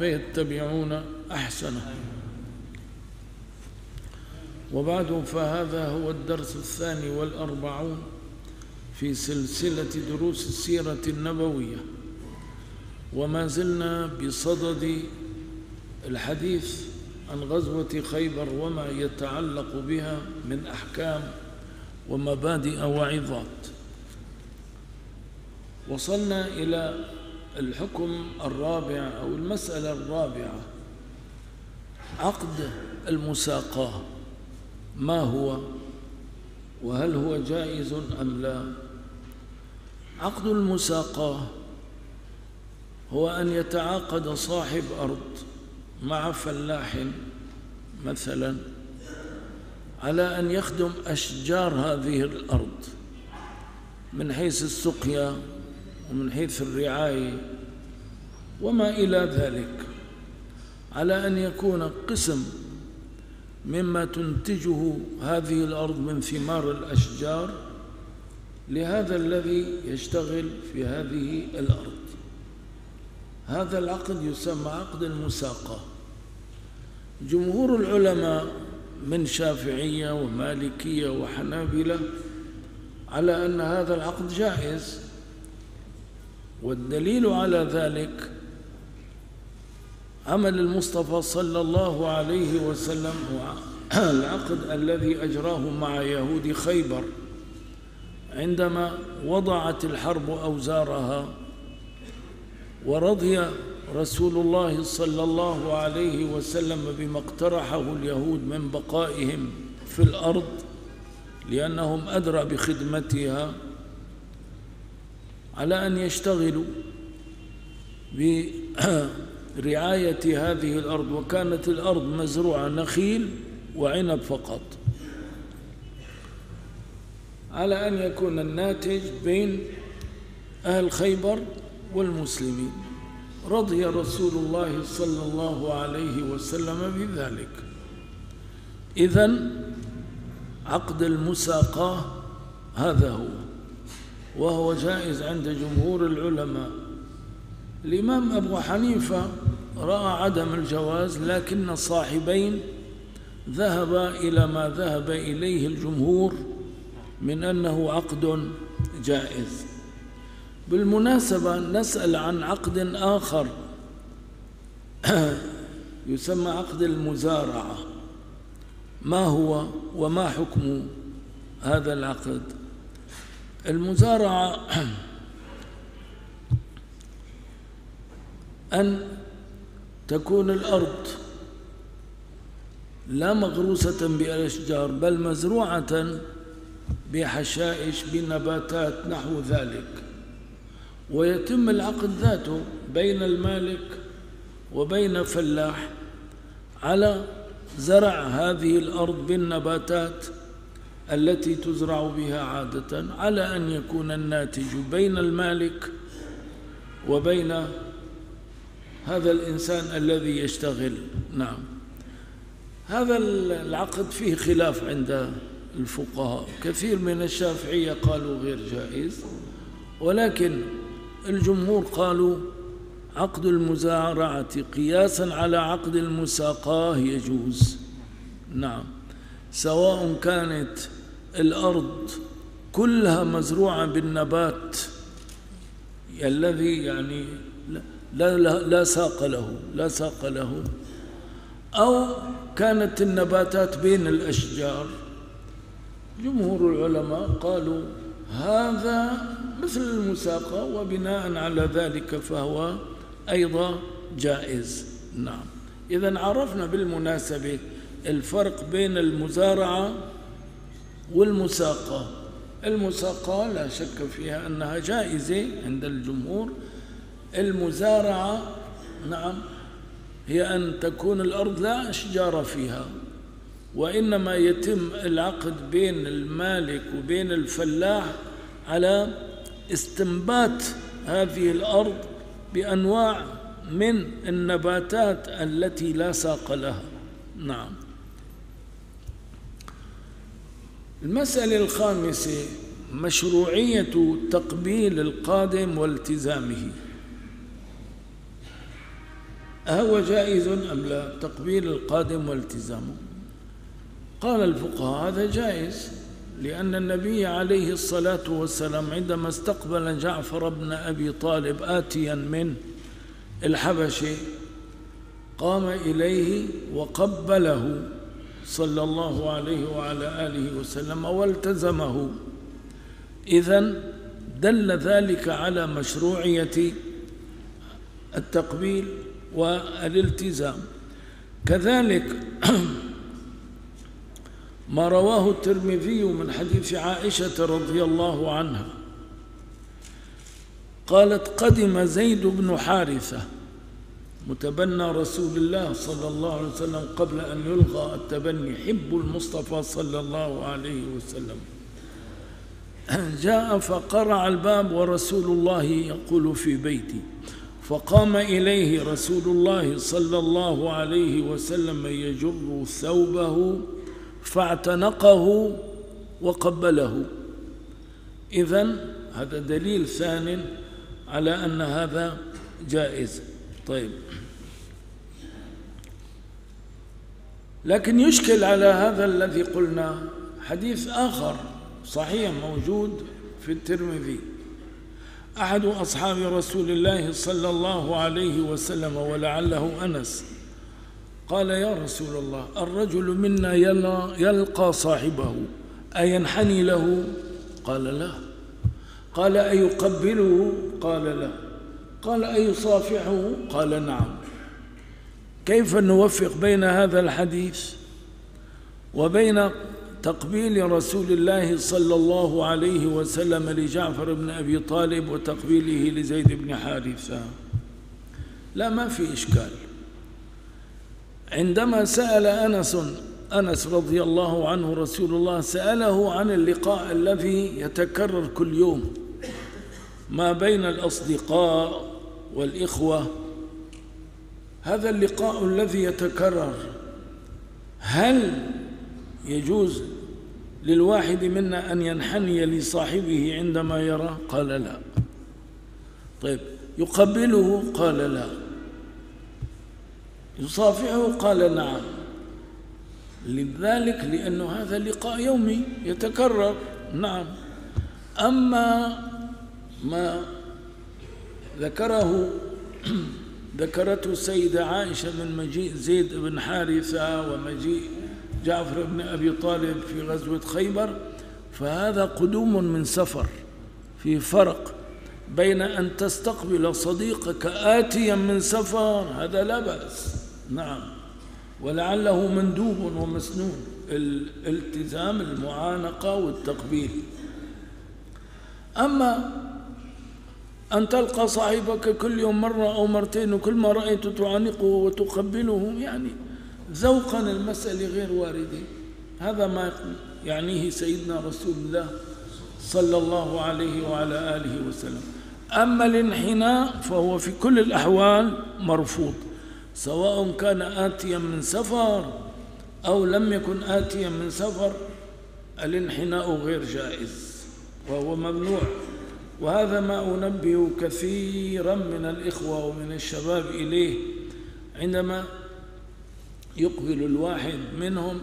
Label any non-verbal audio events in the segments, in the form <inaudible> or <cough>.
فيتبعون أحسنه وبعد فهذا هو الدرس الثاني والأربعون في سلسلة دروس السيرة النبوية. وما زلنا بصدد الحديث عن غزوة خيبر وما يتعلق بها من أحكام ومبادئ وعظات. وصلنا إلى الحكم الرابع أو المسألة الرابعة. عقد المساقاة. ما هو؟ وهل هو جائز أم لا؟ عقد المساقاة هو أن يتعاقد صاحب أرض مع فلاح مثلا على أن يخدم أشجار هذه الأرض من حيث السقيا ومن حيث الرعاية وما إلى ذلك على أن يكون قسم مما تنتجه هذه الأرض من ثمار الأشجار لهذا الذي يشتغل في هذه الأرض. هذا العقد يسمى عقد المساقة. جمهور العلماء من شافعية ومالكية وحنابلة على أن هذا العقد جائز والدليل على ذلك عمل المصطفى صلى الله عليه وسلم العقد الذي أجراه مع يهود خيبر عندما وضعت الحرب أوزارها ورضي رسول الله صلى الله عليه وسلم بما اقترحه اليهود من بقائهم في الأرض لأنهم أدرى بخدمتها على أن يشتغلوا برعاية هذه الأرض وكانت الأرض مزروعة نخيل وعنب فقط. على أن يكون الناتج بين أهل خيبر والمسلمين. رضي رسول الله صلى الله عليه وسلم بذلك. إذن عقد المساقاة هذا هو. وهو جائز عند جمهور العلماء. الإمام أبو حنيفة رأى عدم الجواز لكن صاحبين ذهب إلى ما ذهب إليه الجمهور من أنه عقد جائز. بالمناسبة نسأل عن عقد آخر. <coughs> يسمى عقد المزارعة. ما هو وما حكم هذا العقد؟ المزارعة أن تكون الأرض لا مغروسة بالأشجار بل مزروعة بحشائش بنباتات نحو ذلك. ويتم العقد ذاته بين المالك وبين فلاح على زرع هذه الأرض بالنباتات التي تزرع بها عادة على أن يكون الناتج بين المالك وبين هذا الإنسان الذي يشتغل. نعم. هذا العقد فيه خلاف عند الفقهاء. كثير من الشافعية قالوا غير جائز ولكن الجمهور قالوا عقد المزارعة قياسا على عقد المساقاة يجوز. نعم. سواء كانت الأرض كلها مزروعة بالنبات. الذي يعني لا, لا, لا ساق له لا ساق له. أو كانت النباتات بين الأشجار. جمهور العلماء قالوا هذا مثل المساقة وبناء على ذلك فهو أيضا جائز. نعم. إذا عرفنا بالمناسبة الفرق بين المزارعة والمساقة. المساقة لا شك فيها أنها جائزة عند الجمهور. المزارعة نعم هي أن تكون الأرض لا أشجار فيها وإنما يتم العقد بين المالك وبين الفلاح على استنبات هذه الأرض بأنواع من النباتات التي لا ساق لها. نعم. المسألة الخامسة مشروعية تقبيل القادم والتزامه. أهو جائز أم لا؟ تقبيل القادم والتزامه قال الفقهاء هذا جائز لأن النبي عليه الصلاة والسلام عندما استقبل جعفر بن أبي طالب آتيا من الحبشة قام إليه وقبله. صلى الله عليه وعلى آله وسلم والتزمه. إذا دل ذلك على مشروعية التقبيل والالتزام. كذلك <clears throat> ما رواه الترمذي من حديث عائشة رضي الله عنها. قالت قدم زيد بن حارثة متبنى رسول الله صلى الله عليه وسلم قبل أن يلغى التبني حب المصطفى صلى الله عليه وسلم. جاء فقرع الباب ورسول الله يقول في بيتي. فقام إليه رسول الله صلى الله عليه وسلم يجر ثوبه فاعتنقه وقبله. إذا هذا دليل ثان على أن هذا جائز. طيب. لكن يشكل على هذا الذي قلنا حديث آخر صحيح موجود في الترمذي. أحد أصحاب رسول الله صلى الله عليه وسلم ولعله أنس قال يا رسول الله الرجل منا يلقى صاحبه أينحني له؟ قال لا. قال أيقبله؟ قال لا. قال أيصافحه قال نعم. كيف نوفق بين هذا الحديث وبين تقبيل رسول الله صلى الله عليه وسلم لجعفر بن أبي طالب وتقبيله لزيد بن حارثة؟ لا ما في إشكال. عندما سأل أنس أنس رضي الله عنه رسول الله سأله عن اللقاء الذي يتكرر كل يوم ما بين الأصدقاء والإخوة هذا اللقاء الذي يتكرر. هل يجوز للواحد منا أن ينحني لصاحبه عندما يرى؟ قال لا. طيب يقبله؟ قال لا. يصافحه؟ قال نعم. لذلك لأنه هذا لقاء يومي يتكرر. نعم. أما ما ذكره ذكرته السيدة عائشة من مجيء زيد بن حارثة ومجيء جعفر بن أبي طالب في غزوة خيبر فهذا قدوم من سفر في فرق بين أن تستقبل صديقك آتيا من سفر هذا لا بأس. نعم. ولعله مندوب ومسنون الالتزام المعانقة والتقبيل. أما أن تلقى صاحبك كل يوم مرة أو مرتين وكل ما رأيته تعانقه وتقبله يعني ذوقا المسألة غير واردة. هذا ما يعنيه سيدنا رسول الله صلى الله عليه وعلى آله وسلم. أما الانحناء فهو في كل الأحوال مرفوض سواء كان آتيا من سفر أو لم يكن آتيا من سفر الانحناء غير جائز وهو ممنوع. وهذا ما أنبه كثيرا من الإخوة ومن الشباب إليه عندما يقبل الواحد منهم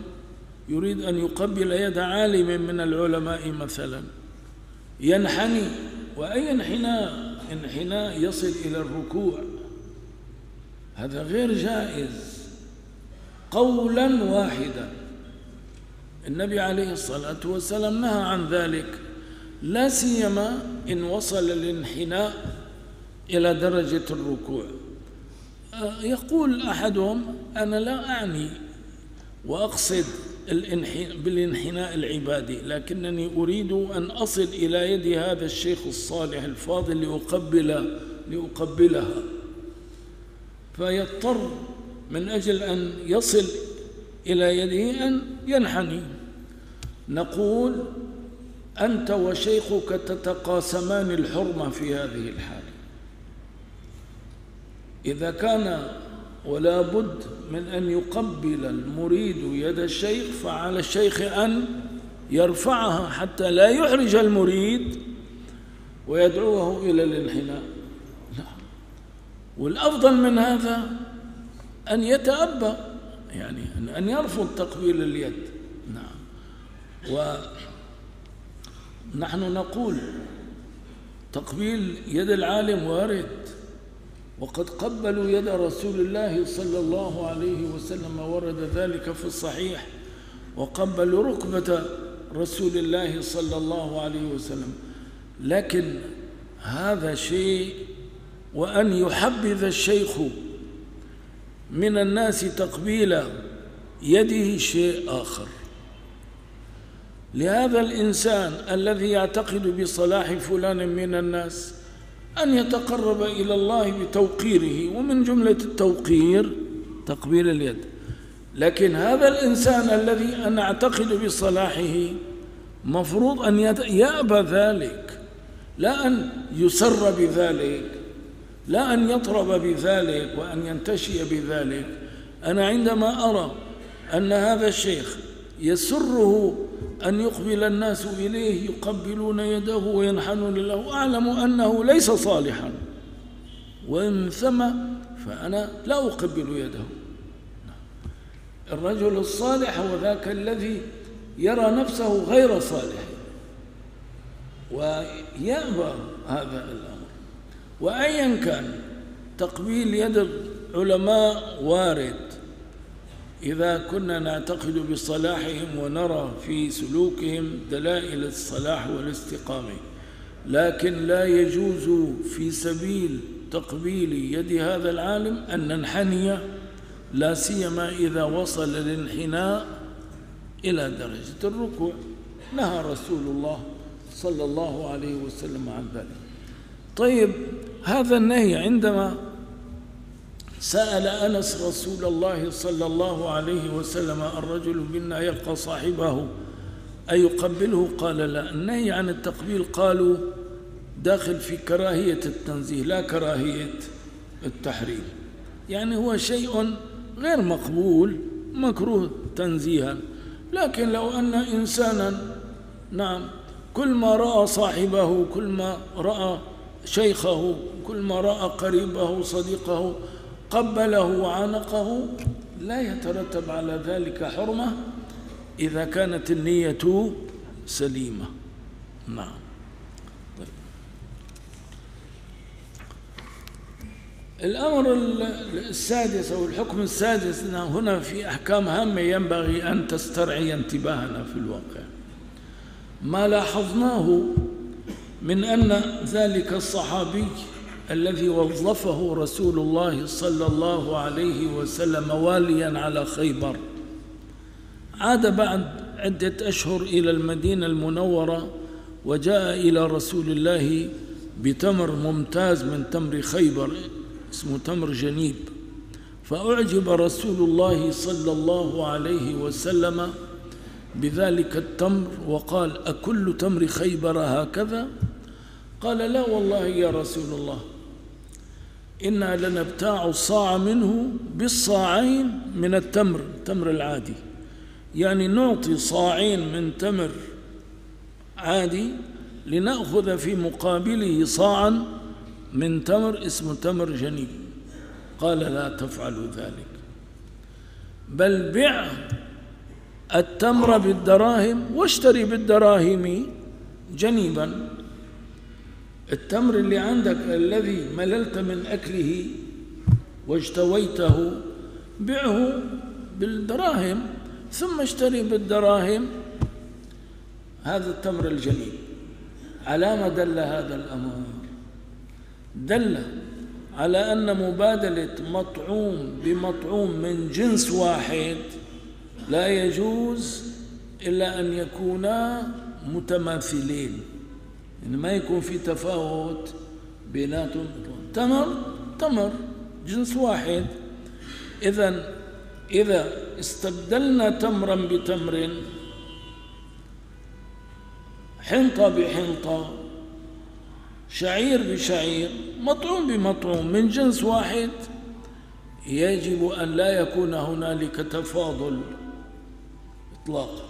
يريد أن يقبل يد عالم من العلماء مثلا. ينحني وأي انحناء؟ انحناء يصل إلى الركوع. هذا غير جائز. قولا واحدا. النبي عليه الصلاة والسلام نهى عن ذلك. لا سيما إن وصل الانحناء إلى درجة الركوع. يقول أحدهم أنا لا أعني وأقصد بالانحناء العبادي لكنني أريد أن أصل إلى يد هذا الشيخ الصالح الفاضل لأقبل لأقبلها. فيضطر من أجل أن يصل إلى يده أن ينحني. نقول أنت وشيخك تتقاسمان الحرمة في هذه الحالة. إذا كان ولا بد من أن يقبل المريد يد الشيخ فعلى الشيخ أن يرفعها حتى لا يحرج المريد ويدعوه إلى الانحناء. لا. والأفضل من هذا أن يتأبى يعني أن يرفض تقبيل اليد. نعم. ونحن نقول تقبيل يد العالم وارد وقد قبلوا يد رسول الله صلى الله عليه وسلم ورد ذلك في الصحيح وقبلوا ركبة رسول الله صلى الله عليه وسلم. لكن هذا شيء وأن يحبذ الشيخ من الناس تقبيل يده شيء آخر. لهذا الإنسان الذي يعتقد بصلاح فلان من الناس أن يتقرب إلى الله بتوقيره ومن جملة التوقير تقبيل اليد. لكن هذا الإنسان الذي أنا أعتقد بصلاحه مفروض أن يأبى ذلك لا أن يسر بذلك لا أن يطرب بذلك وأن ينتشي بذلك. أنا عندما أرى أن هذا الشيخ يسره أن يقبل الناس إليه يقبلون يده وينحنون له أعلم أنه ليس صالحا. وإن ثم فأنا لا أقبل يده. الرجل الصالح هو ذاك الذي يرى نفسه غير صالح. ويأبى هذا الأمر. وأيا كان تقبيل يد العلماء وارد. إذا كنا نعتقد بصلاحهم ونرى في سلوكهم دلائل الصلاح والاستقامة لكن لا يجوز في سبيل تقبيل يد هذا العالم أن ننحني لا سيما إذا وصل الانحناء إلى درجة الركوع. نهى رسول الله صلى الله عليه وسلم عن ذلك. طيب هذا النهي عندما سأل أنس رسول الله صلى الله عليه وسلم الرجل منا يلقى صاحبه أيقبله قال لا. النهي عن التقبيل قالوا داخل في كراهية التنزيه لا كراهية التحريم. يعني هو شيء غير مقبول مكروه تنزيها. لكن لو أن إنسانا نعم كل ما رأى صاحبه كل ما رأى شيخه كل ما رأى قريبه صديقه قبله وعانقه لا يترتب على ذلك حرمة إذا كانت النية سليمة نعم طيب. الأمر السادس أو الحكم السادس هنا في أحكام هامة ينبغي أن تسترعي انتباهنا في الواقع ما لاحظناه من أن ذلك الصحابي الذي وظفه رسول الله صلى الله عليه وسلم واليا على خيبر. عاد بعد عدة أشهر إلى المدينة المنورة وجاء إلى رسول الله بتمر ممتاز من تمر خيبر اسمه تمر جنيب. فأعجب رسول الله صلى الله عليه وسلم بذلك التمر وقال أكل تمر خيبر هكذا؟ قال لا والله يا رسول الله. إنا لنبتاع الصاع منه بالصاعين من التمر التمر العادي. يعني نعطي صاعين من تمر عادي لنأخذ في مقابله صاعا من تمر اسمه تمر جنيب قال لا تفعلوا ذلك. بل بع التمر بالدراهم واشتري بالدراهم جنيبا. التمر اللي عندك الذي مللت من أكله واجتويته بعه بالدراهم ثم اشتري بالدراهم. هذا التمر الجميل على ما دل هذا الأمر. دل على أن مبادلة مطعوم بمطعوم من جنس واحد لا يجوز إلا أن يكونا متماثلين. إن ما يكون في تفاوت بيناتهم. تمر تمر جنس واحد. إذا إذا استبدلنا تمرا بتمر حنطة بحنطة شعير بشعير مطعوم بمطعوم من جنس واحد يجب أن لا يكون هنالك تفاضل إطلاقا.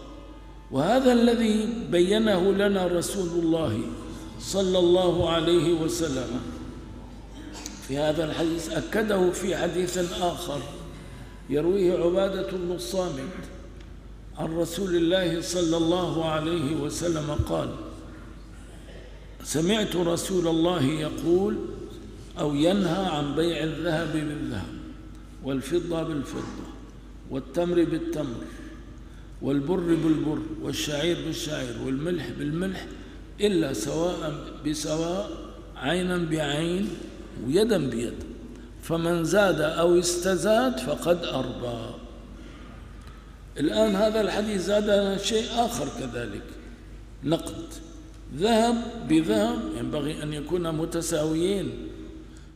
وهذا الذي بينه لنا رسول الله صلى الله عليه وسلم. في هذا الحديث أكده في حديث آخر يرويه عبادة بن الصامت عن رسول الله صلى الله عليه وسلم قال سمعت رسول الله يقول أو ينهى عن بيع الذهب بالذهب والفضة بالفضة والتمر بالتمر. والبر بالبر والشعير بالشعير والملح بالملح إلا سواء بسواء عينا بعين ويدا بيد. فمن زاد أو استزاد فقد أربى. الآن هذا الحديث زاد شيء آخر كذلك نقد. ذهب بذهب ينبغي أن يكون متساويين.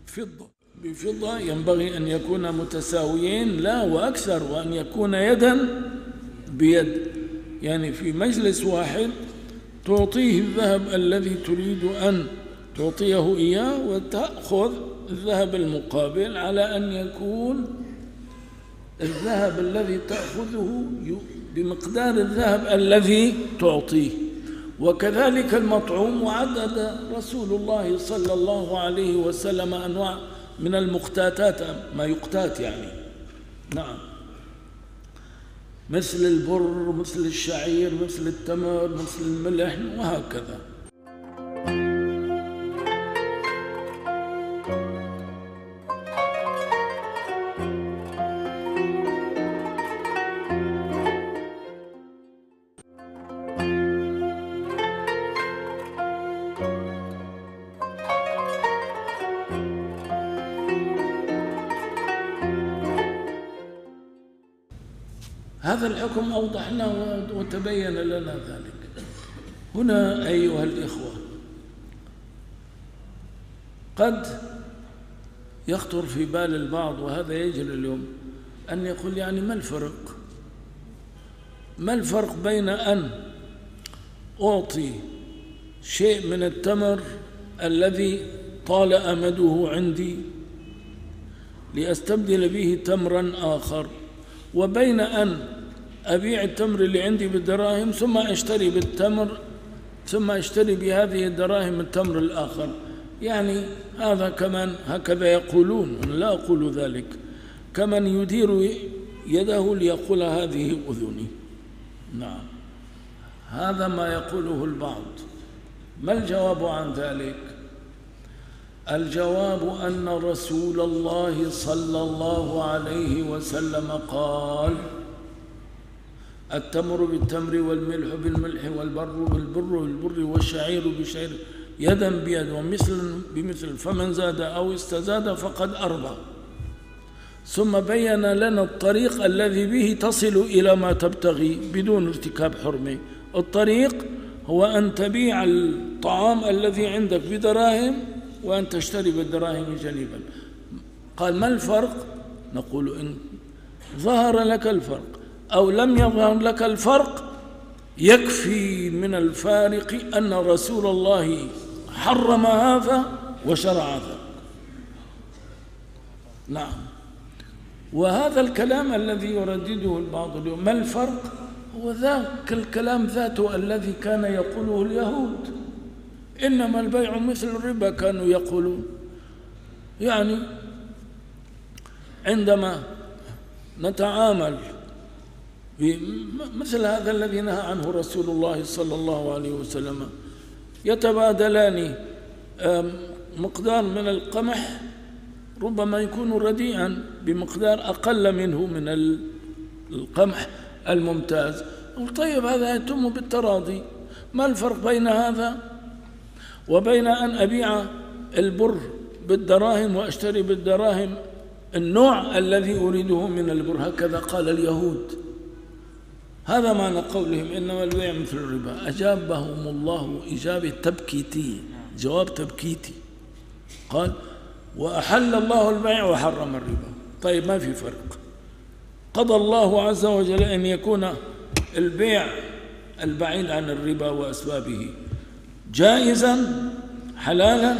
فضة بفضة ينبغي أن يكون متساويين لا وأكثر وأن يكون يدا بيد. يعني في مجلس واحد تعطيه الذهب الذي تريد أن تعطيه إياه وتأخذ الذهب المقابل على أن يكون الذهب الذي تأخذه بمقدار الذهب الذي تعطيه. وكذلك المطعوم وعدد رسول الله صلى الله عليه وسلم أنواع من المقتاتات ما يقتات يعني. نعم. مثل البر مثل الشعير مثل التمر مثل الملح وهكذا. الحكم أوضحناه وتبين لنا ذلك. هنا أيها الإخوة قد يخطر في بال البعض وهذا يجري اليوم أن يقول يعني ما الفرق؟ ما الفرق بين أن أعطي شيء من التمر الذي طال أمده عندي لأستبدل به تمرا آخر وبين أن أبيع التمر اللي عندي بالدراهم ثم أشتري بالتمر ثم أشتري بهذه الدراهم التمر الآخر. يعني هذا كمان هكذا يقولون أنا لا أقول ذلك. كمن يدير يده ليقول هذه أذني. نعم. هذا ما يقوله البعض. ما الجواب عن ذلك؟ الجواب أن رسول الله صلى الله عليه وسلم قال التمر بالتمر والملح بالملح والبر بالبر والبر والشعير بالشعير يدا بيد ومثل بمثل فمن زاد أو استزاد فقد أربى ثم بين لنا الطريق الذي به تصل إلى ما تبتغي بدون ارتكاب حرمة الطريق هو أن تبيع الطعام الذي عندك بدراهم وأن تشتري بالدراهم جنيبا قال ما الفرق؟ نقول إن ظهر لك الفرق. أو لم يظهر لك الفرق يكفي من الفارق أن رسول الله حرم هذا وشرع ذاك نعم. وهذا الكلام الذي يردده البعض اليوم ما الفرق؟ هو ذاك الكلام ذاته الذي كان يقوله اليهود. إنما البيع مثل الربا كانوا يقولون. يعني عندما نتعامل مثل هذا الذي نهى عنه رسول الله صلى الله عليه وسلم. يتبادلان مقدار من القمح ربما يكون رديئا بمقدار أقل منه من القمح الممتاز. طيب هذا يتم بالتراضي. ما الفرق بين هذا وبين أن أبيع البر بالدراهم وأشتري بالدراهم؟ النوع الذي أريده من البر. هكذا قال اليهود. هذا معنى قولهم إنما البيع مثل الربا. أجابهم الله إجابة تبكيتية جواب تبكيتي. قال وأحل الله البيع وحرم الربا. طيب ما في فرق؟ قضى الله عز وجل أن يكون البيع البعيد عن الربا وأسبابه جائزا حلالا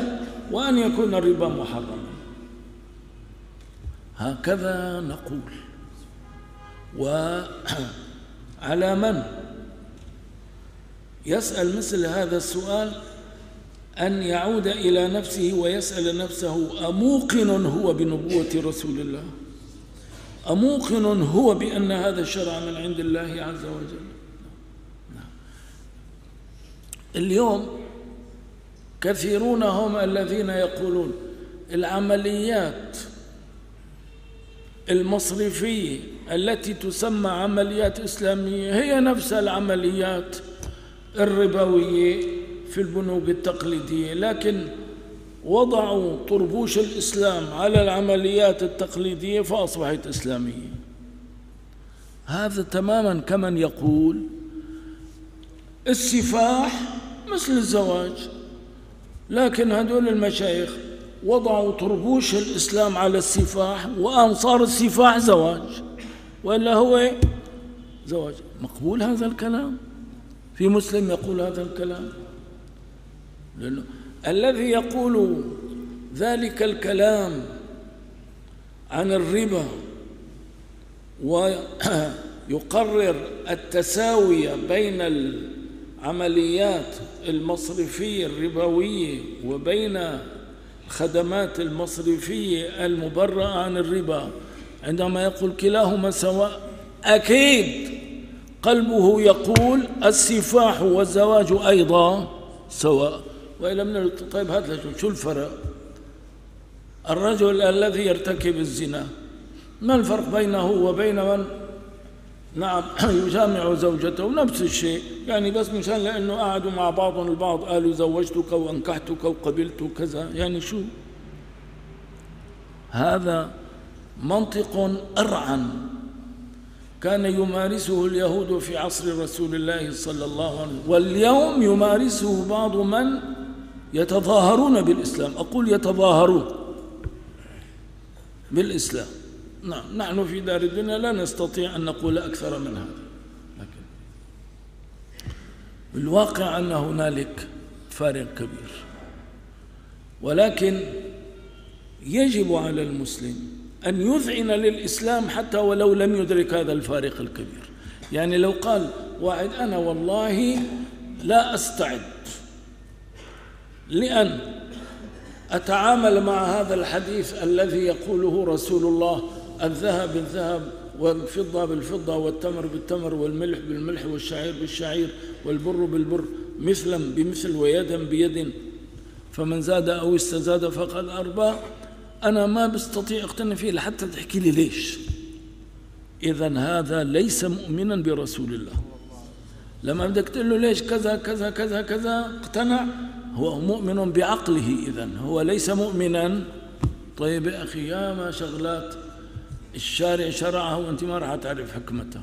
وأن يكون الربا محرما. هكذا نقول. <clears throat> وعلى من؟ يسأل مثل هذا السؤال أن يعود إلى نفسه ويسأل نفسه أموقن هو بنبوة رسول الله؟ أموقن هو بأن هذا الشرع من عند الله عز وجل؟ اليوم كثيرون هم الذين يقولون العمليات المصرفية التي تسمى عمليات إسلامية هي نفس العمليات الربوية في البنوك التقليدية لكن وضعوا طربوش الإسلام على العمليات التقليدية فأصبحت إسلامية. هذا تماما كمن يقول السفاح مثل الزواج لكن هذول المشايخ وضعوا طربوش الإسلام على السفاح وأن صار السفاح زواج. وإلا هو زواج. مقبول هذا الكلام؟ في مسلم يقول هذا الكلام؟ لأنه الذي يقول ذلك الكلام عن الربا ويقرر التساوية بين العمليات المصرفية الربوية وبين الخدمات المصرفية المبرأة عن الربا. عندما يقول كلاهما سواء أكيد قلبه يقول السفاح والزواج أيضا سواء. وإلى من طيب هذا شو الفرق؟ الرجل الذي يرتكب الزنا ما الفرق بينه وبين من؟ نعم <clears throat> يجامع زوجته نفس الشيء. يعني بس مشان لأنه قعدوا مع بعضهم البعض قالوا زوجتك وأنكحتك وقبلت كذا. يعني شو؟ هذا منطق أرعن كان يمارسه اليهود في عصر رسول الله صلى الله عليه وسلم. واليوم يمارسه بعض من يتظاهرون بالإسلام. أقول يتظاهرون بالإسلام. نعم نحن في دار الدنيا لا نستطيع أن نقول أكثر من هذا. لكن بالواقع أن هنالك فارق كبير. ولكن يجب على المسلم أن يذعن للإسلام حتى ولو لم يدرك هذا الفارق الكبير. يعني لو قال واحد أنا والله لا أستعد لأن أتعامل مع هذا الحديث الذي يقوله رسول الله الذهب بالذهب والفضة بالفضة والتمر بالتمر والملح بالملح والشعير بالشعير والبر بالبر مثلا بمثل ويدا بيد. فمن زاد أو استزاد فقد أربى. أنا ما بستطيع أقتنع فيه لحتى تحكي لي ليش. إذا هذا ليس مؤمنا برسول الله. لما بدك تقول له ليش كذا كذا كذا كذا اقتنع. هو مؤمن بعقله إذا هو ليس مؤمنا. طيب يا أخي يا ما شغلات. الشارع شرعه وأنت ما راح تعرف حكمته.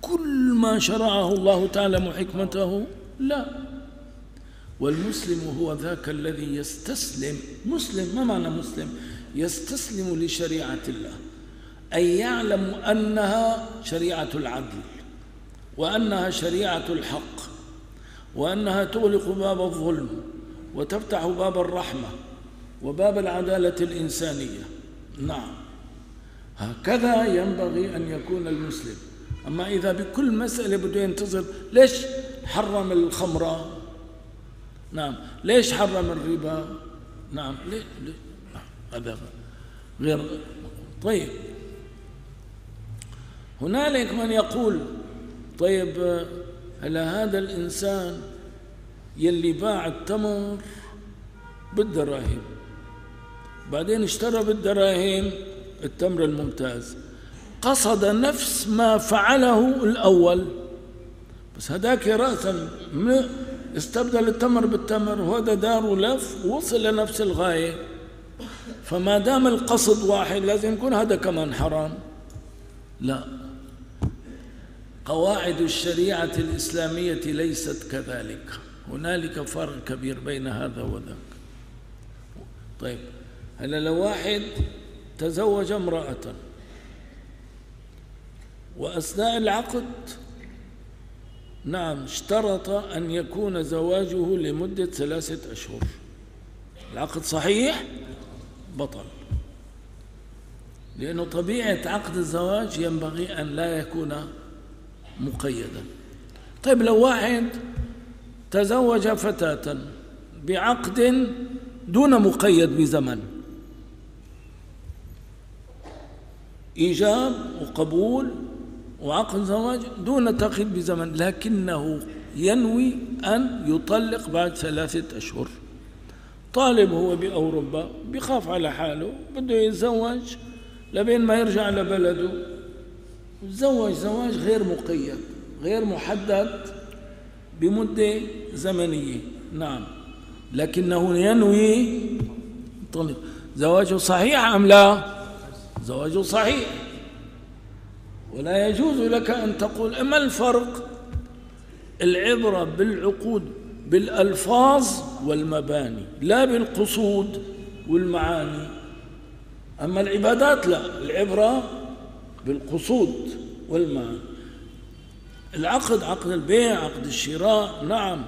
كل ما شرعه الله تعالى حكمته؟ لا. والمسلم هو ذاك الذي يستسلم مسلم ما معنى مسلم؟ يستسلم لشريعة الله. أي يعلم أنها شريعة العدل وأنها شريعة الحق وأنها تغلق باب الظلم وتفتح باب الرحمة وباب العدالة الإنسانية. نعم. هكذا ينبغي أن يكون المسلم. أما إذا بكل مسألة بده ينتظر ليش حرم الخمر؟ نعم. ليش حرم الربا؟ نعم. ليه, ليه؟ نعم. هذا غير طيب. هنالك من يقول طيب هلا هذا الإنسان يلي باع التمر بالدراهم؟ بعدين اشترى بالدراهم. التمر الممتاز. قصد نفس ما فعله الأول. بس هداك رأسا استبدل التمر بالتمر وهذا دار ولف وصل لنفس الغاية. فما دام القصد واحد لازم يكون هذا كمان حرام. لا. قواعد الشريعة الإسلامية ليست كذلك. هنالك فرق كبير بين هذا وذاك. طيب هلا لو واحد تزوج امرأة. وأثناء العقد نعم اشترط أن يكون زواجه لمدة ثلاثة أشهر. العقد صحيح؟ بطل. لأنه طبيعة عقد الزواج ينبغي أن لا يكون مقيدا. طيب لو واحد تزوج فتاة بعقد دون مقيد بزمن إيجاب وقبول وعقد زواج دون تقييد بزمن لكنه ينوي أن يطلق بعد ثلاثة أشهر. طالب هو بأوروبا بيخاف على حاله بده يتزوج لبين ما يرجع لبلده. تزوج زواج غير مقيد غير محدد بمدة زمنية. نعم. لكنه ينوي طلق. زواجه صحيح أم لا؟ زواجه صحيح. ولا يجوز لك أن تقول ما الفرق؟ العبرة بالعقود بالألفاظ والمباني لا بالقصود والمعاني. أما العبادات لا العبرة بالقصود والمعاني. العقد عقد البيع عقد الشراء نعم.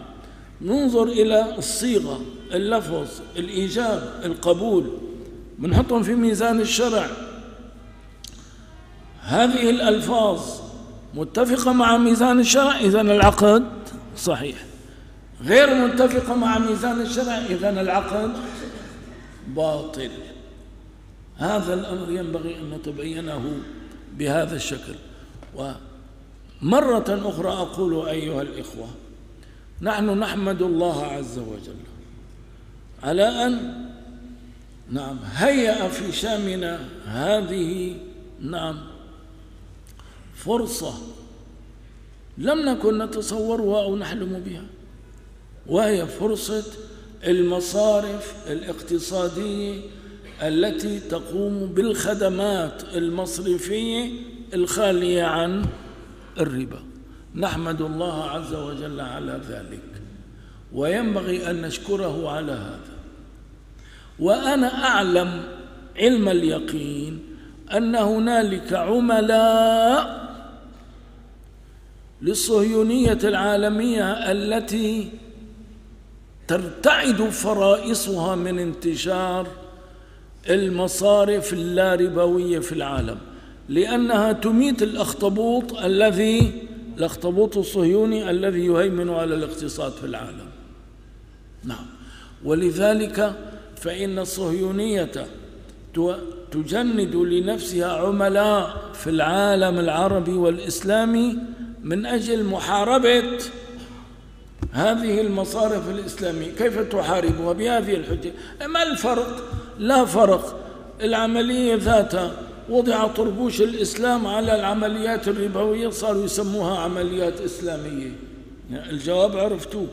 ننظر إلى الصيغة اللفظ الإيجاب القبول. بنحطهم في ميزان الشرع. هذه الألفاظ متفقة مع ميزان الشرع إذا العقد صحيح. غير متفقة مع ميزان الشرع إذا العقد باطل. هذا الأمر ينبغي أن نتبينه بهذا الشكل. ومرة أخرى أقول أيها الإخوة نحن نحمد الله عز وجل على أن نعم هيأ في شامنا هذه نعم فرصة لم نكن نتصورها أو نحلم بها وهي فرصة المصارف الاقتصادية التي تقوم بالخدمات المصرفية الخالية عن الربا. نحمد الله عز وجل على ذلك وينبغي أن نشكره على هذا. وأنا أعلم علم اليقين أن هنالك عملاء للصهيونية العالمية التي ترتعد فرائصها من انتشار المصارف اللاربوية في العالم لأنها تميت الأخطبوط الذي الأخطبوط الصهيوني الذي يهيمن على الاقتصاد في العالم. نعم. ولذلك فإن الصهيونية تجند لنفسها عملاء في العالم العربي والإسلامي من أجل محاربة هذه المصارف الإسلامية كيف تحاربها بهذه الحجة؟ ما الفرق؟ لا فرق. العملية ذاتها وضع طربوش الإسلام على العمليات الربوية صاروا يسموها عمليات إسلامية. الجواب عرفتوه.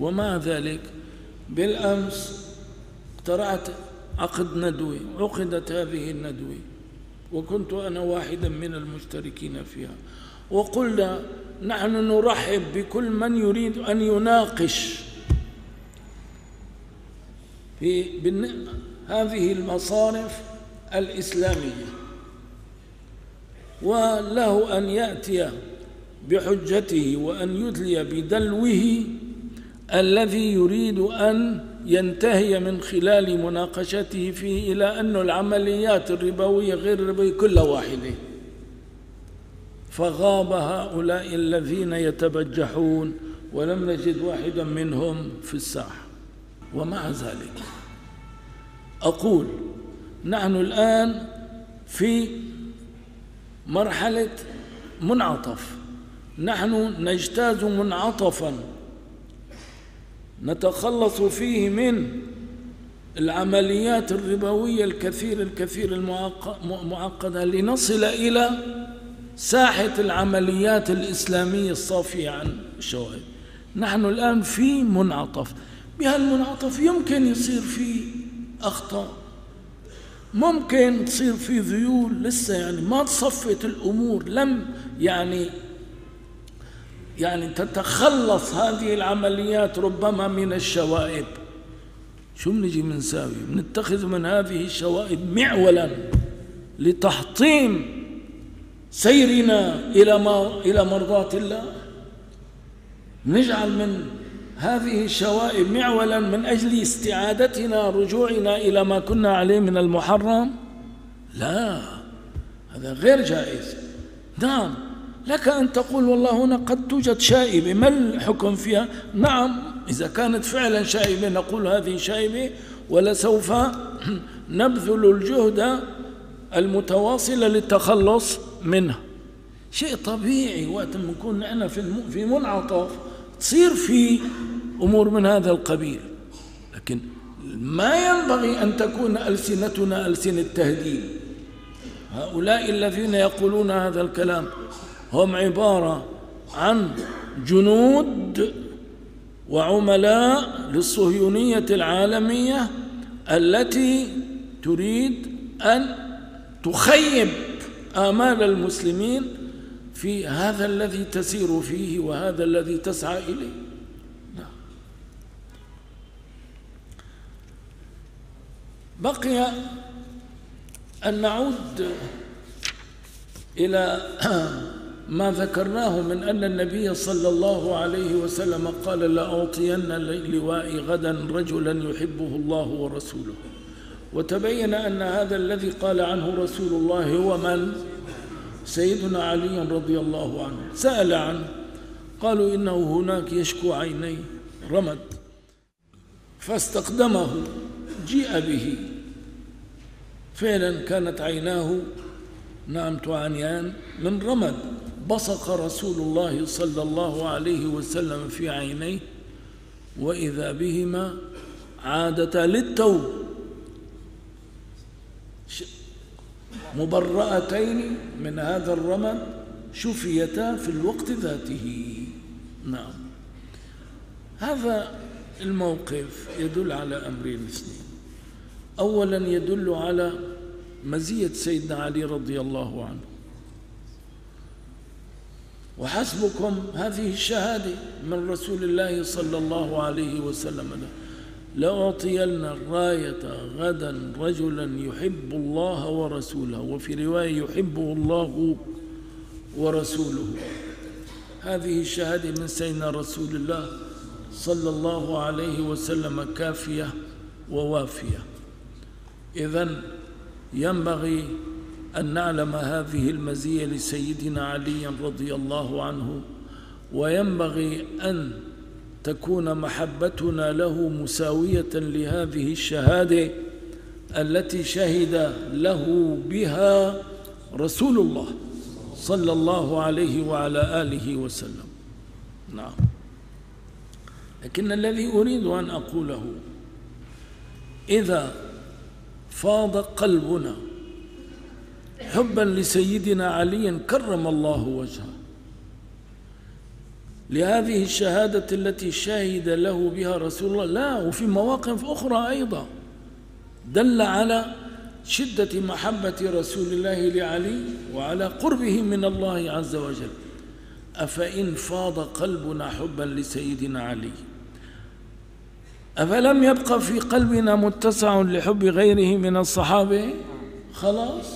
ومع ذلك بالأمس اقترعت عقد ندوي عقدت هذه الندوي وكنت أنا واحدا من المشتركين فيها. وقلنا نحن نرحب بكل من يريد أن يناقش في هذه المصارف الإسلامية. وله أن يأتي بحجته وأن يدلي بدلوه الذي يريد أن ينتهي من خلال مناقشته فيه إلى أن العمليات الربوية غير الربوية كل واحدة. فغاب هؤلاء الذين يتبجحون ولم نجد واحدا منهم في الساحة. ومع ذلك أقول نحن الآن في مرحلة منعطف. نحن نجتاز منعطفا. نتخلص فيه من العمليات الربوية الكثير الكثير المعقدة لنصل إلى ساحة العمليات الإسلامية الصافية عن الشوائب نحن الآن في منعطف. بهالمنعطف يمكن يصير في أخطاء. ممكن تصير في ذيول. لسه يعني ما تصفت الأمور. لم يعني يعني تتخلص هذه العمليات ربما من الشوائب. شو بنجي بنساوي بنتخذ من هذه الشوائب معولا لتحطيم سيرنا إلى ما إلى مرضاة الله. نجعل من هذه الشوائب معولا من أجل استعادتنا رجوعنا إلى ما كنا عليه من المحرم. لا هذا غير جائز. نعم لك أن تقول والله هنا قد توجد شائبة ما الحكم فيها؟ نعم إذا كانت فعلا شائبة نقول هذه شائبة ولسوف <clears throat> نبذل الجهد المتواصل للتخلص. منها. شيء طبيعي وقت ما نكون نحن في في منعطف تصير في أمور من هذا القبيل. لكن ما ينبغي أن تكون ألسنتنا ألسنة تهديد هؤلاء الذين يقولون هذا الكلام هم عبارة عن جنود وعملاء للصهيونية العالمية التي تريد أن تخيب آمال المسلمين في هذا الذي تسير فيه وهذا الذي تسعى إليه نعم. بقي أن نعود إلى ما ذكرناه من أن النبي صلى الله عليه وسلم قال لأعطين لوائي غدا رجلا يحبه الله ورسوله وتبين أن هذا الذي قال عنه رسول الله هو من؟ سيدنا علي رضي الله عنه سأل عنه قالوا إنه هناك يشكو عينيه رمد فاستقدمه جيء به. فعلا كانت عيناه نعم تعانيان من رمد. بصق رسول الله صلى الله عليه وسلم في عينيه وإذا بهما عادتا للتو. مبرأتين من هذا الرمد شفيتا في الوقت ذاته. نعم. هذا الموقف يدل على أمرين اثنين. أولا يدل على مزية سيدنا علي رضي الله عنه. وحسبكم هذه الشهادة من رسول الله صلى الله عليه وسلم. له لأعطين الراية غدا رجلا يحب الله ورسوله وفي رواية يحبه الله ورسوله. هذه الشهادة من سيدنا رسول الله صلى الله عليه وسلم كافية ووافية. إذا ينبغي أن نعلم هذه المزية لسيدنا علي رضي الله عنه وينبغي أن تكون محبتنا له مساوية لهذه الشهادة التي شهد له بها رسول الله صلى الله عليه وعلى آله وسلم. نعم. لكن الذي أريد أن أقوله إذا فاض قلبنا حبا لسيدنا علي كرم الله وجهه. لهذه الشهادة التي شهد له بها رسول الله. لا وفي مواقف أخرى أيضا. دل على شدة محبة رسول الله لعلي وعلى قربه من الله عز وجل. أفإن فاض قلبنا حبا لسيدنا علي؟ أفلم يبقى في قلبنا متسع لحب غيره من الصحابة؟ خلاص.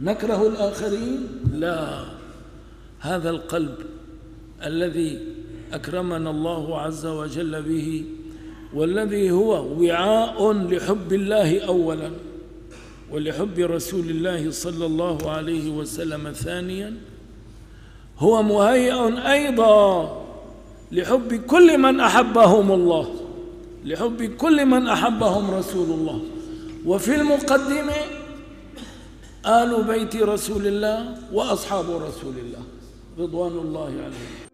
نكره الآخرين؟ لا. هذا القلب الذي أكرمنا الله عز وجل به والذي هو وعاء لحب الله أولا ولحب رسول الله صلى الله عليه وسلم ثانيا هو مهيئ أيضا لحب كل من أحبهم الله لحب كل من أحبهم رسول الله. وفي المقدمة آل بيت رسول الله وأصحاب رسول الله رضوان الله عليهم.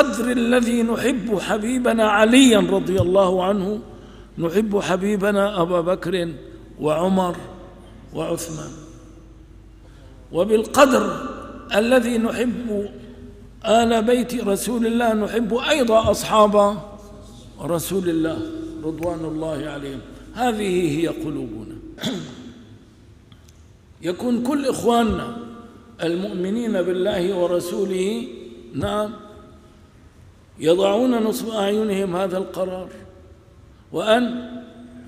فبالقدر الذي نحب حبيبنا عليا رضي الله عنه نحب حبيبنا أبا بكر وعمر وعثمان. وبالقدر الذي نحب آل بيت رسول الله نحب أيضا أصحاب رسول الله رضوان الله عليهم. هذه هي قلوبنا. <clears throat> يكون كل إخواننا المؤمنين بالله ورسوله نعم يضعون نصب أعينهم هذا القرار وأن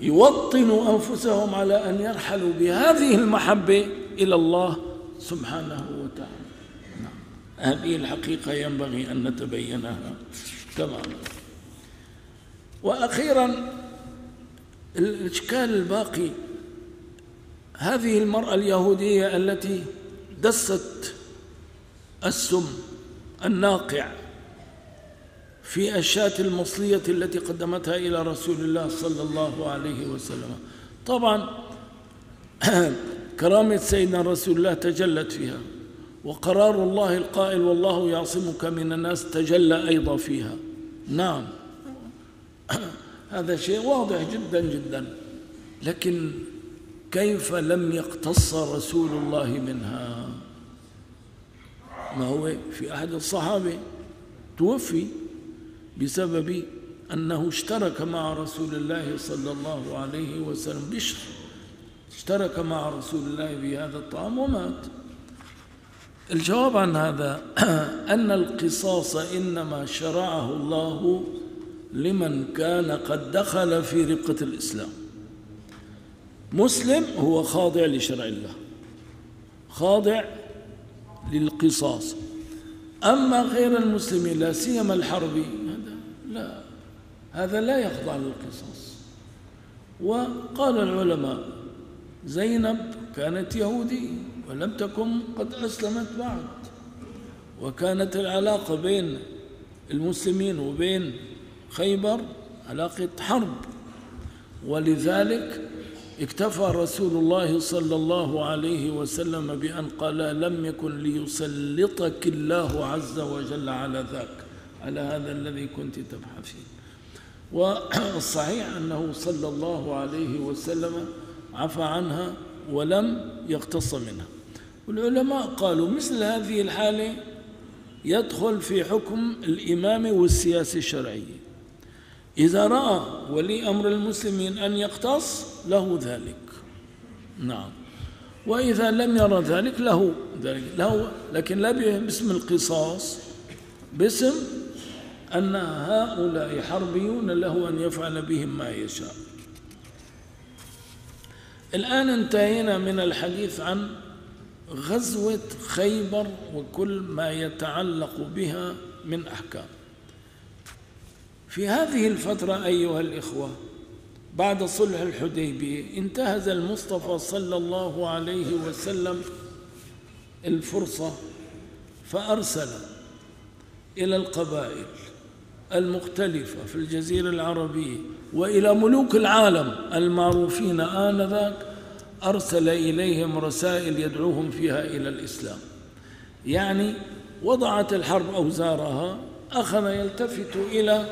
يوطنوا أنفسهم على أن يرحلوا بهذه المحبة إلى الله سبحانه وتعالى نعم. هذه الحقيقة ينبغي أن نتبينها تماما وأخيرا الإشكال الباقي هذه المرأة اليهودية التي دست السم الناقع في الشاة المصلية التي قدمتها إلى رسول الله صلى الله عليه وسلم. طبعا <clears throat> كرامة سيدنا رسول الله تجلت فيها وقرار الله القائل والله يعصمك من الناس تجلى أيضا فيها. نعم. <clears throat> هذا شيء واضح جدا جدا. لكن كيف لم يقتص رسول الله منها؟ ما هو في أحد الصحابة توفي. بسبب أنه اشترك مع رسول الله صلى الله عليه وسلم بشر. اشترك مع رسول الله بهذا الطعام ومات. الجواب عن هذا <clears throat> أن القصاص إنما شرعه الله لمن كان قد دخل في رقة الإسلام. مسلم هو خاضع لشرع الله خاضع للقصاص. أما غير المسلمين لا سيما الحربي هذا لا هذا لا يخضع للقصاص. وقال العلماء زينب كانت يهودية ولم تكن قد أسلمت بعد. وكانت العلاقة بين المسلمين وبين خيبر علاقة حرب. ولذلك اكتفى رسول الله صلى الله عليه وسلم بأن قال لم يكن ليسلطك الله عز وجل على ذاك. على هذا الذي كنت تبحثين. والصحيح أنه صلى الله عليه وسلم عفى عنها ولم يقتص منها. والعلماء قالوا مثل هذه الحالة يدخل في حكم الإمامة والسياسة الشرعية إذا رأى ولي أمر المسلمين أن يقتص له ذلك. نعم. وإذا لم يرى ذلك له ذلك. له لكن لا باسم القصاص باسم أن هؤلاء حربيون له أن يفعل بهم ما يشاء. الآن انتهينا من الحديث عن غزوة خيبر وكل ما يتعلق بها من أحكام. في هذه الفترة أيها الإخوة بعد صلح الحديبية انتهز المصطفى صلى الله عليه وسلم الفرصة فأرسل إلى القبائل. المختلفة في الجزيرة العربية وإلى ملوك العالم المعروفين آنذاك أرسل إليهم رسائل يدعوهم فيها إلى الإسلام. يعني وضعت الحرب أوزارها أخذ يلتفت إلى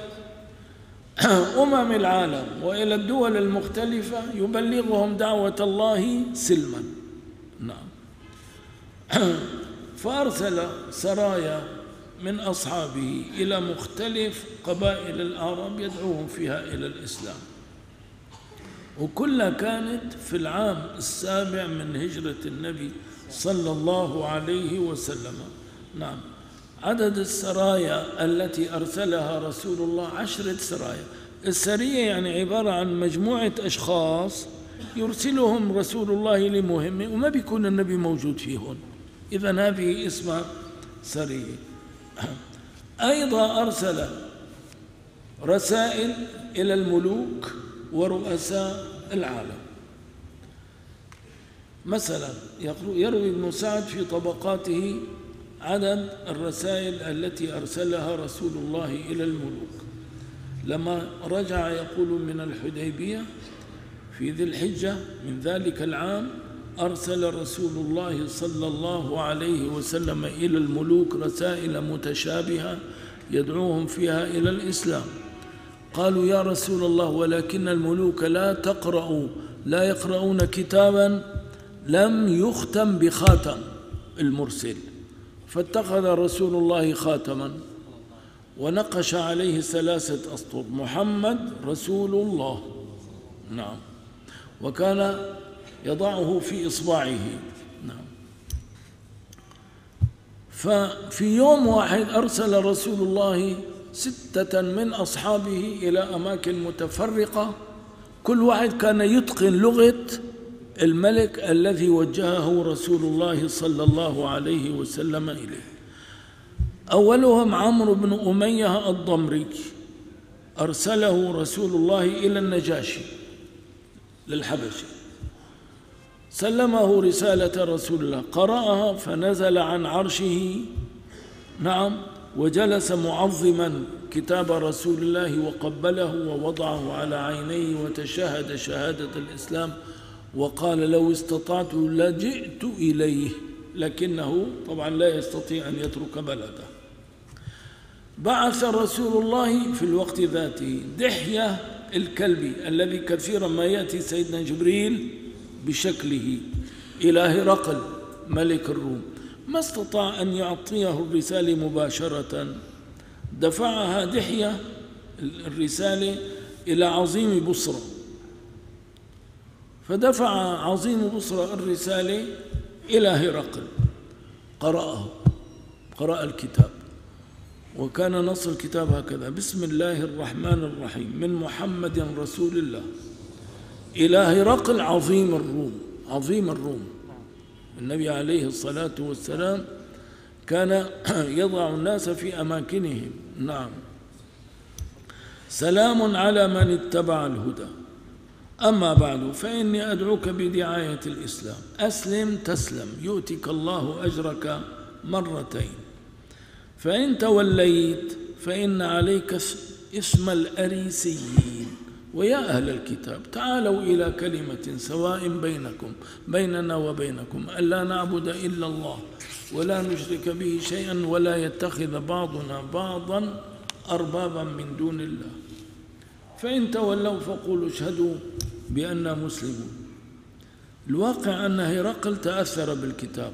<clears throat> أمم العالم وإلى الدول المختلفة يبلغهم دعوة الله سلما. نعم. <clears throat> فأرسل سرايا من أصحابه إلى مختلف قبائل الأعراب يدعوهم فيها إلى الإسلام. وكلها كانت في العام السابع من هجرة النبي صلى الله عليه وسلم. نعم. عدد السرايا التي أرسلها رسول الله عشرة سرايا. السرية يعني عبارة عن مجموعة أشخاص يرسلهم رسول الله لمهمة وما بيكون النبي موجود فيهم إذا هذه اسمها سرية. أيضا أرسل رسائل إلى الملوك ورؤساء العالم. مثلا يروي ابن سعد في طبقاته عدد الرسائل التي أرسلها رسول الله إلى الملوك. لما رجع يقول من الحديبية في ذي الحجة من ذلك العام أرسل رسول الله صلى الله عليه وسلم إلى الملوك رسائل متشابهة يدعوهم فيها إلى الإسلام. قالوا يا رسول الله ولكن الملوك لا تقرأ لا يقرؤون كتابا لم يختم بخاتم المرسل. فاتخذ رسول الله خاتما ونقش عليه ثلاثة أسطر محمد رسول الله. نعم. وكان يضعه في إصبعه. نعم. ففي يوم واحد أرسل رسول الله ستة من أصحابه إلى أماكن متفرقة. كل واحد كان يتقن لغة الملك الذي وجهه رسول الله صلى الله عليه وسلم إليه. أولهم عمرو بن أمية الضمري أرسله رسول الله إلى النجاشي للحبشي. سلمه رسالة رسول الله. قرأها فنزل عن عرشه. نعم وجلس معظما كتاب رسول الله وقبله ووضعه على عينيه وتشهد شهادة الإسلام. وقال لو استطعت لجئت إليه. لكنه طبعا لا يستطيع أن يترك بلده. بعث رسول الله في الوقت ذاته دحية الكلبي الذي كثيرا ما يأتي سيدنا جبريل بشكله. إلى هرقل ملك الروم. ما استطاع أن يعطيه الرسالة مباشرة. دفعها دحية الرسالة إلى عظيم بصرة. فدفع عظيم بصرة الرسالة إلى هرقل قرأه قرأ الكتاب. وكان نص الكتاب هكذا. بسم الله الرحمن الرحيم. من محمد رسول الله. إلى هرقل عظيم الروم عظيم الروم. النبي عليه الصلاة والسلام كان <clears throat> يضع الناس في أماكنهم. نعم. سلام على من اتبع الهدى. أما بعد فإني أدعوك بدعاية الإسلام. أسلم تسلم. يؤتك الله أجرك مرتين. فإن توليت فإن عليك اسم الأريسيين. ويا أهل الكتاب تعالوا إلى كلمة سواء بينكم بيننا وبينكم ألا نعبد إلا الله ولا نشرك به شيئا ولا يتخذ بعضنا بعضا أربابا من دون الله. فإن تولوا فقولوا اشهدوا بأننا مسلمون. الواقع أن هرقل تأثر بالكتاب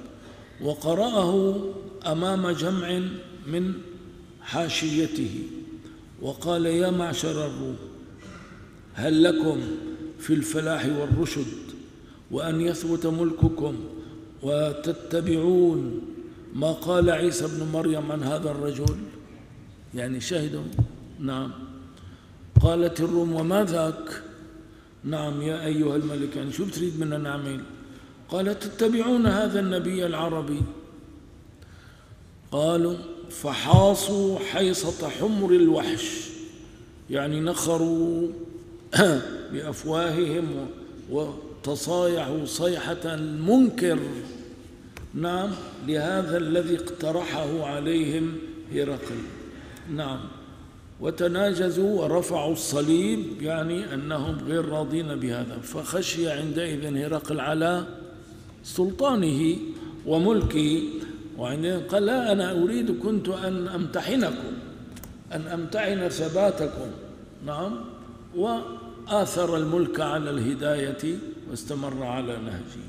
وقرأه أمام جمع من حاشيته وقال يا معشر الروم هل لكم في الفلاح والرشد وأن يثبت ملككم وتتبعون ما قال عيسى بن مريم عن هذا الرجل؟ يعني شهدوا نعم. قالت الروم وما ذاك؟ نعم يا أيها الملك يعني شو بتريد منا نعمل؟ قال تتبعون هذا النبي العربي. قالوا فحاصوا حيصة حمر الوحش. يعني نخروا <coughs> بأفواههم وتصايحوا صيحة المنكر. نعم لهذا الذي اقترحه عليهم هرقل. نعم وتناجزوا ورفعوا الصليب يعني أنهم غير راضين بهذا. فخشي عندئذ هرقل على سلطانه وملكه وعندئذ قال لا أنا أريد كنت أن أمتحنكم أن أمتحن ثباتكم. نعم وآثر الملك على الهداية واستمر على نهجه.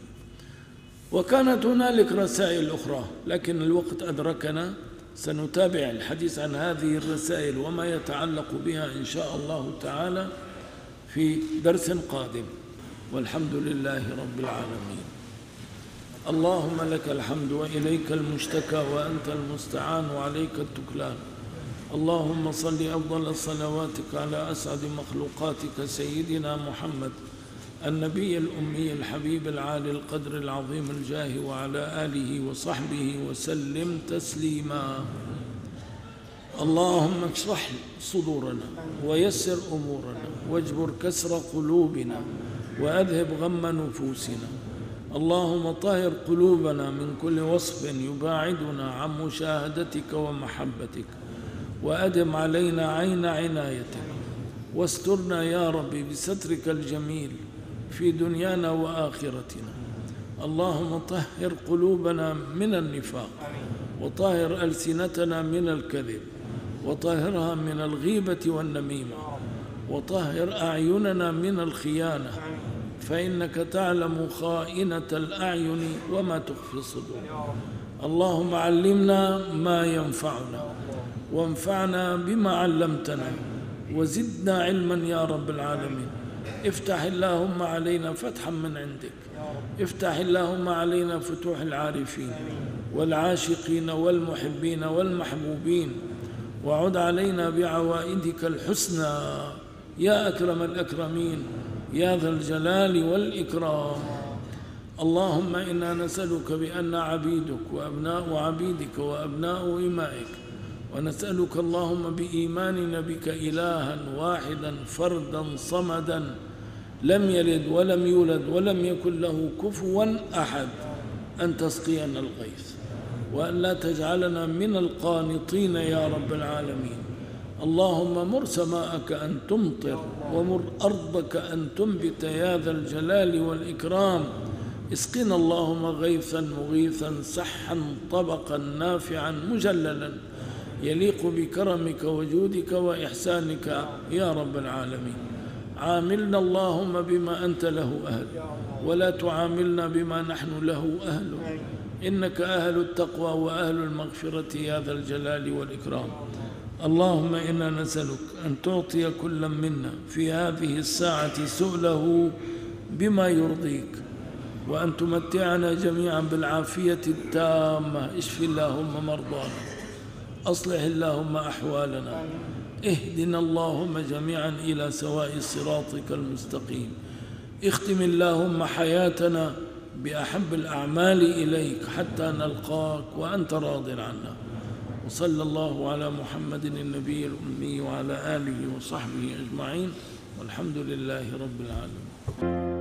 وكانت هنالك رسائل أخرى لكن الوقت أدركنا سنتابع الحديث عن هذه الرسائل وما يتعلق بها إن شاء الله تعالى في درس قادم. والحمد لله رب العالمين. اللهم لك الحمد وإليك المشتكى وأنت المستعان وعليك التكلان. اللهم صل أفضل صلواتك على أسعد مخلوقاتك سيدنا محمد النبي الأمي الحبيب العالي القدر العظيم الجاه وعلى آله وصحبه وسلم تسليما. اللهم اشرح صدورنا ويسر أمورنا واجبر كسر قلوبنا وأذهب غم نفوسنا. اللهم طهر قلوبنا من كل وصف يباعدنا عن مشاهدتك ومحبتك. وأدم علينا عين عنايتك واسترنا يا ربي بسترك الجميل في دنيانا وآخرتنا. اللهم طهر قلوبنا من النفاق وطهر ألسنتنا من الكذب وطهرها من الغيبة والنميمة وطهر أعيننا من الخيانة. فإنك تعلم خائنة الأعين وما تخفي الصدور. اللهم علمنا ما ينفعنا وانفعنا بما علمتنا وزدنا علما يا رب العالمين. افتح اللهم علينا فتحا من عندك. افتح اللهم علينا فتوح العارفين والعاشقين والمحبين والمحبوبين. وعد علينا بعوائدك الحسنى يا أكرم الأكرمين يا ذا الجلال والإكرام. اللهم إنا نسألك بأن عبيدك وأبناء عبيدك وأبناء إمائك ونسألك اللهم بإيماننا بك إلها واحدا فردا صمدا لم يلد ولم يولد ولم يكن له كفوا أحد أن تسقينا الغيث وأن لا تجعلنا من القانطين يا رب العالمين. اللهم مر سماءك أن تمطر ومر أرضك أن تنبت يا ذا الجلال والإكرام. اسقنا اللهم غيثا مغيثا سحا طبقا نافعا مجللا. يليق بكرمك وجودك وإحسانك يا رب العالمين. عاملنا اللهم بما أنت له أهل ولا تعاملنا بما نحن له أهل. إنك أهل التقوى وأهل المغفرة يا ذا الجلال والإكرام. اللهم إنا نسألك أن تعطي كل منا في هذه الساعة سؤله بما يرضيك وأن تمتعنا جميعا بالعافية التامة. اشف اللهم مرضانا. أصلح اللهم أحوالنا. اهدنا اللهم جميعا إلى سواء صراطك المستقيم. اختم اللهم حياتنا بأحب الأعمال إليك حتى نلقاك وأنت راض عنا. وصلى الله على محمد النبي الأمي وعلى آله وصحبه أجمعين. والحمد لله رب العالمين.